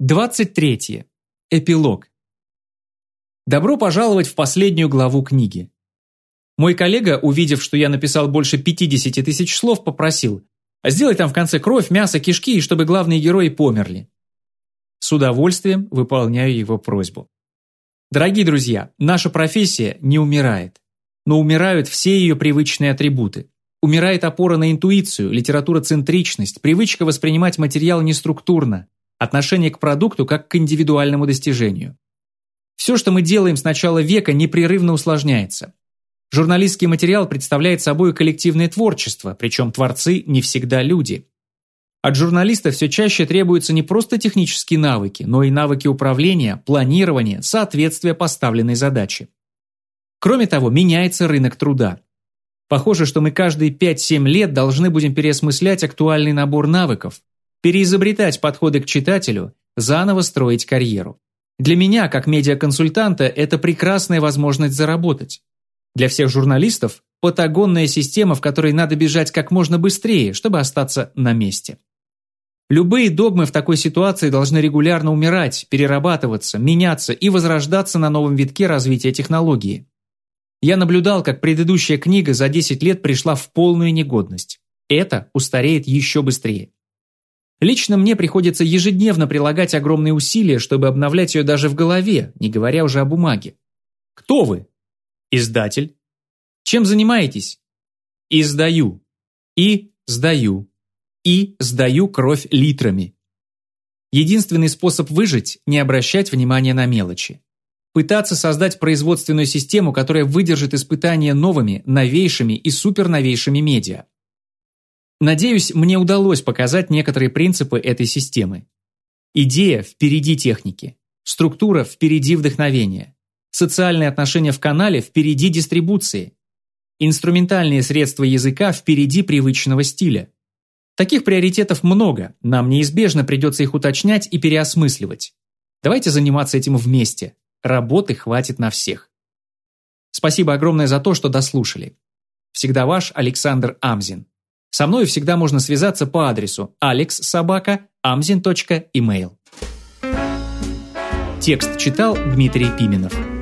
23. Эпилог. Добро пожаловать в последнюю главу книги. Мой коллега, увидев, что я написал больше 50 тысяч слов, попросил «А сделай там в конце кровь, мясо, кишки, и чтобы главные герои померли». С удовольствием выполняю его просьбу. Дорогие друзья, наша профессия не умирает. Но умирают все ее привычные атрибуты. Умирает опора на интуицию, литература-центричность, привычка воспринимать материал неструктурно, отношение к продукту как к индивидуальному достижению. Все, что мы делаем с начала века, непрерывно усложняется. Журналистский материал представляет собой коллективное творчество, причем творцы не всегда люди. От журналиста все чаще требуются не просто технические навыки, но и навыки управления, планирования, соответствия поставленной задаче. Кроме того, меняется рынок труда. Похоже, что мы каждые 5-7 лет должны будем переосмыслять актуальный набор навыков, переизобретать подходы к читателю, заново строить карьеру. Для меня, как медиаконсультанта, это прекрасная возможность заработать. Для всех журналистов – патагонная система, в которой надо бежать как можно быстрее, чтобы остаться на месте. Любые догмы в такой ситуации должны регулярно умирать, перерабатываться, меняться и возрождаться на новом витке развития технологии. Я наблюдал, как предыдущая книга за 10 лет пришла в полную негодность. Это устареет еще быстрее. Лично мне приходится ежедневно прилагать огромные усилия, чтобы обновлять ее даже в голове, не говоря уже о бумаге. Кто вы? Издатель. Чем занимаетесь? Издаю. И сдаю. И сдаю кровь литрами. Единственный способ выжить – не обращать внимания на мелочи. Пытаться создать производственную систему, которая выдержит испытания новыми, новейшими и суперновейшими медиа. Надеюсь, мне удалось показать некоторые принципы этой системы. Идея впереди техники. Структура впереди вдохновения. Социальные отношения в канале впереди дистрибуции. Инструментальные средства языка впереди привычного стиля. Таких приоритетов много, нам неизбежно придется их уточнять и переосмысливать. Давайте заниматься этим вместе. Работы хватит на всех. Спасибо огромное за то, что дослушали. Всегда ваш Александр Амзин. Со мной всегда можно связаться по адресу alexsobaka.amzin.email. Текст читал Дмитрий Пименов.